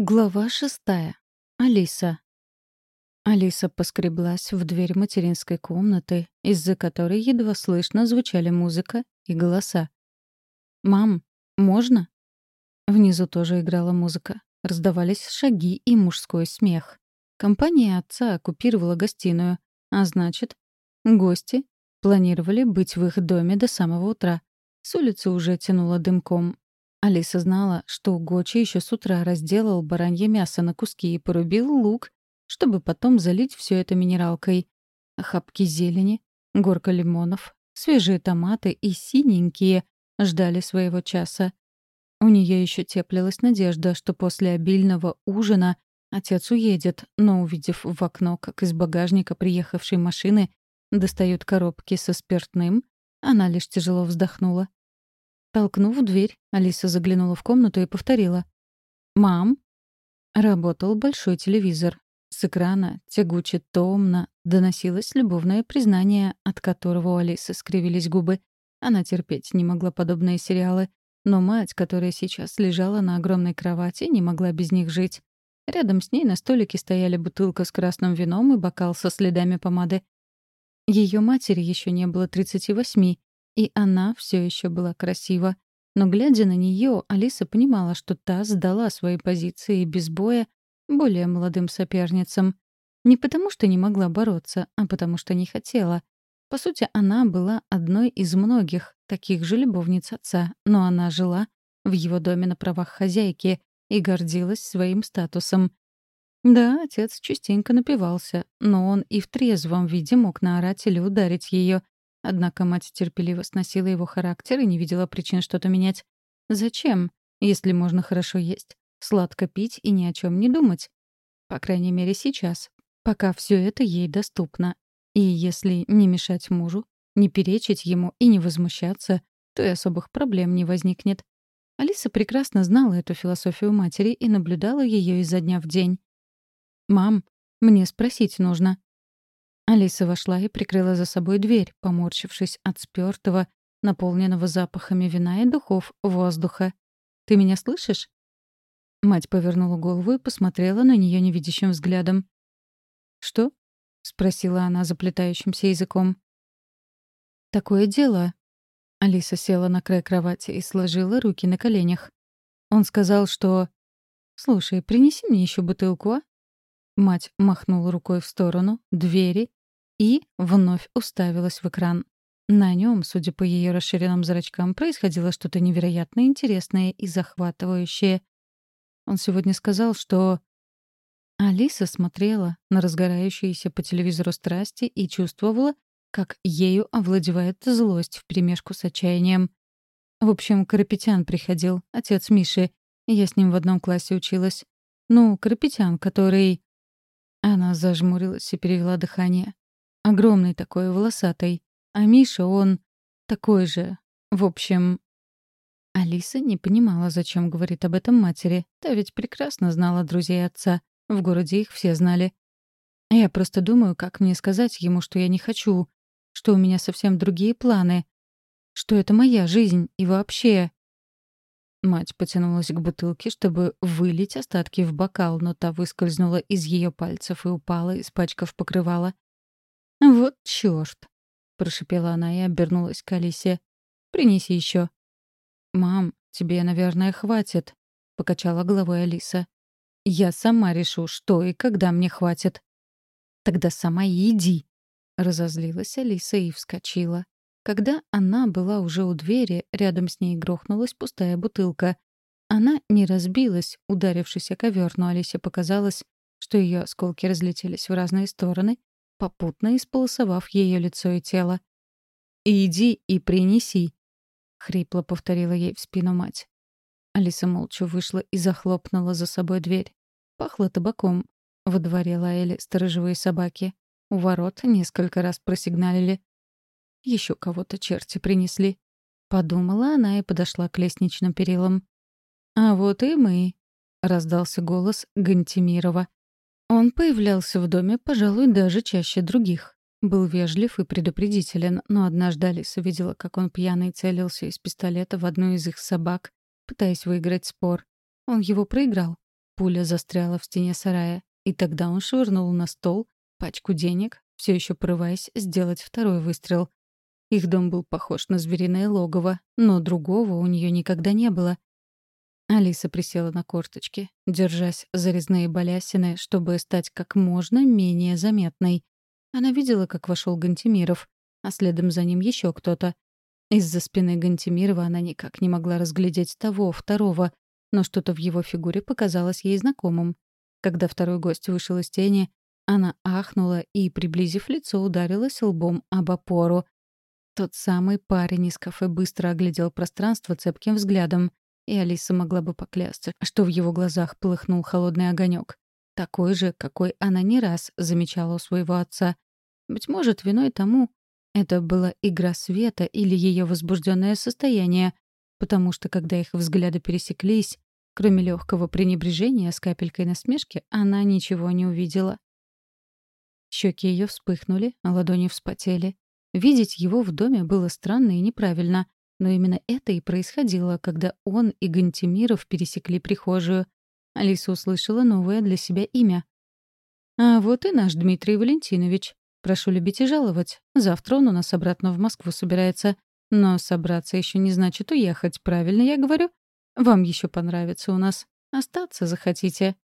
Глава шестая. Алиса. Алиса поскреблась в дверь материнской комнаты, из-за которой едва слышно звучали музыка и голоса. «Мам, можно?» Внизу тоже играла музыка. Раздавались шаги и мужской смех. Компания отца оккупировала гостиную, а значит, гости планировали быть в их доме до самого утра. С улицы уже тянуло дымком, Алиса знала, что Гочи еще с утра разделал баранье мясо на куски и порубил лук, чтобы потом залить все это минералкой. Хапки зелени, горка лимонов, свежие томаты и синенькие ждали своего часа. У нее еще теплилась надежда, что после обильного ужина отец уедет, но, увидев в окно, как из багажника приехавшей машины достают коробки со спиртным, она лишь тяжело вздохнула. Толкнув дверь, Алиса заглянула в комнату и повторила. «Мам?» Работал большой телевизор. С экрана, тягуче томно, доносилось любовное признание, от которого у Алисы скривились губы. Она терпеть не могла подобные сериалы, но мать, которая сейчас лежала на огромной кровати, не могла без них жить. Рядом с ней на столике стояли бутылка с красным вином и бокал со следами помады. Ее матери еще не было 38, и она все еще была красива. Но, глядя на нее, Алиса понимала, что та сдала свои позиции без боя более молодым соперницам. Не потому, что не могла бороться, а потому, что не хотела. По сути, она была одной из многих таких же любовниц отца, но она жила в его доме на правах хозяйки и гордилась своим статусом. Да, отец частенько напивался, но он и в трезвом виде мог наорать или ударить ее, Однако мать терпеливо сносила его характер и не видела причин что-то менять. Зачем, если можно хорошо есть, сладко пить и ни о чем не думать? По крайней мере, сейчас, пока все это ей доступно. И если не мешать мужу, не перечить ему и не возмущаться, то и особых проблем не возникнет. Алиса прекрасно знала эту философию матери и наблюдала ее изо дня в день. «Мам, мне спросить нужно», Алиса вошла и прикрыла за собой дверь, поморщившись от спёртого, наполненного запахами вина и духов воздуха. «Ты меня слышишь?» Мать повернула голову и посмотрела на нее невидящим взглядом. «Что?» — спросила она заплетающимся языком. «Такое дело». Алиса села на край кровати и сложила руки на коленях. Он сказал, что... «Слушай, принеси мне еще бутылку, а?» Мать махнула рукой в сторону двери и вновь уставилась в экран. На нем, судя по ее расширенным зрачкам, происходило что-то невероятно интересное и захватывающее. Он сегодня сказал, что... Алиса смотрела на разгорающиеся по телевизору страсти и чувствовала, как ею овладевает злость вперемешку с отчаянием. В общем, Карапетян приходил, отец Миши. Я с ним в одном классе училась. Ну, Карапетян, который... Она зажмурилась и перевела дыхание. Огромный такой, волосатый. А Миша, он такой же. В общем... Алиса не понимала, зачем говорит об этом матери. Та ведь прекрасно знала друзей отца. В городе их все знали. Я просто думаю, как мне сказать ему, что я не хочу, что у меня совсем другие планы, что это моя жизнь и вообще... Мать потянулась к бутылке, чтобы вылить остатки в бокал, но та выскользнула из ее пальцев и упала, испачкав покрывало. «Вот чёрт!» — прошипела она и обернулась к Алисе. «Принеси еще». «Мам, тебе, наверное, хватит», — покачала головой Алиса. «Я сама решу, что и когда мне хватит». «Тогда сама и иди», — разозлилась Алиса и вскочила. Когда она была уже у двери, рядом с ней грохнулась пустая бутылка. Она не разбилась, ударившись о ковер, но Алисе показалось, что ее осколки разлетелись в разные стороны, попутно исполосовав ее лицо и тело. «Иди и принеси», — хрипло повторила ей в спину мать. Алиса молча вышла и захлопнула за собой дверь. Пахло табаком. Во дворе лаяли сторожевые собаки. У ворот несколько раз просигналили. Еще кого-то черти принесли. Подумала она и подошла к лестничным перилам. «А вот и мы», — раздался голос Гантимирова. Он появлялся в доме, пожалуй, даже чаще других. Был вежлив и предупредителен, но однажды Алиса видела, как он пьяный целился из пистолета в одну из их собак, пытаясь выиграть спор. Он его проиграл. пуля застряла в стене сарая, и тогда он швырнул на стол пачку денег, все еще порываясь сделать второй выстрел. Их дом был похож на звериное логово, но другого у нее никогда не было. Алиса присела на корточки, держась за резные балясины, чтобы стать как можно менее заметной. Она видела, как вошел Гантимиров, а следом за ним еще кто-то. Из-за спины Гантимирова она никак не могла разглядеть того, второго, но что-то в его фигуре показалось ей знакомым. Когда второй гость вышел из тени, она ахнула и, приблизив лицо, ударилась лбом об опору. Тот самый парень из кафе быстро оглядел пространство цепким взглядом, и Алиса могла бы поклясться, что в его глазах полыхнул холодный огонек, такой же, какой она не раз замечала у своего отца. Быть может, виной тому это была игра света или ее возбужденное состояние, потому что, когда их взгляды пересеклись, кроме легкого пренебрежения с капелькой насмешки, она ничего не увидела. Щеки ее вспыхнули, ладони вспотели. Видеть его в доме было странно и неправильно, но именно это и происходило, когда он и Гантимиров пересекли прихожую. Алиса услышала новое для себя имя. «А вот и наш Дмитрий Валентинович. Прошу любить и жаловать. Завтра он у нас обратно в Москву собирается. Но собраться еще не значит уехать, правильно я говорю? Вам еще понравится у нас. Остаться захотите?»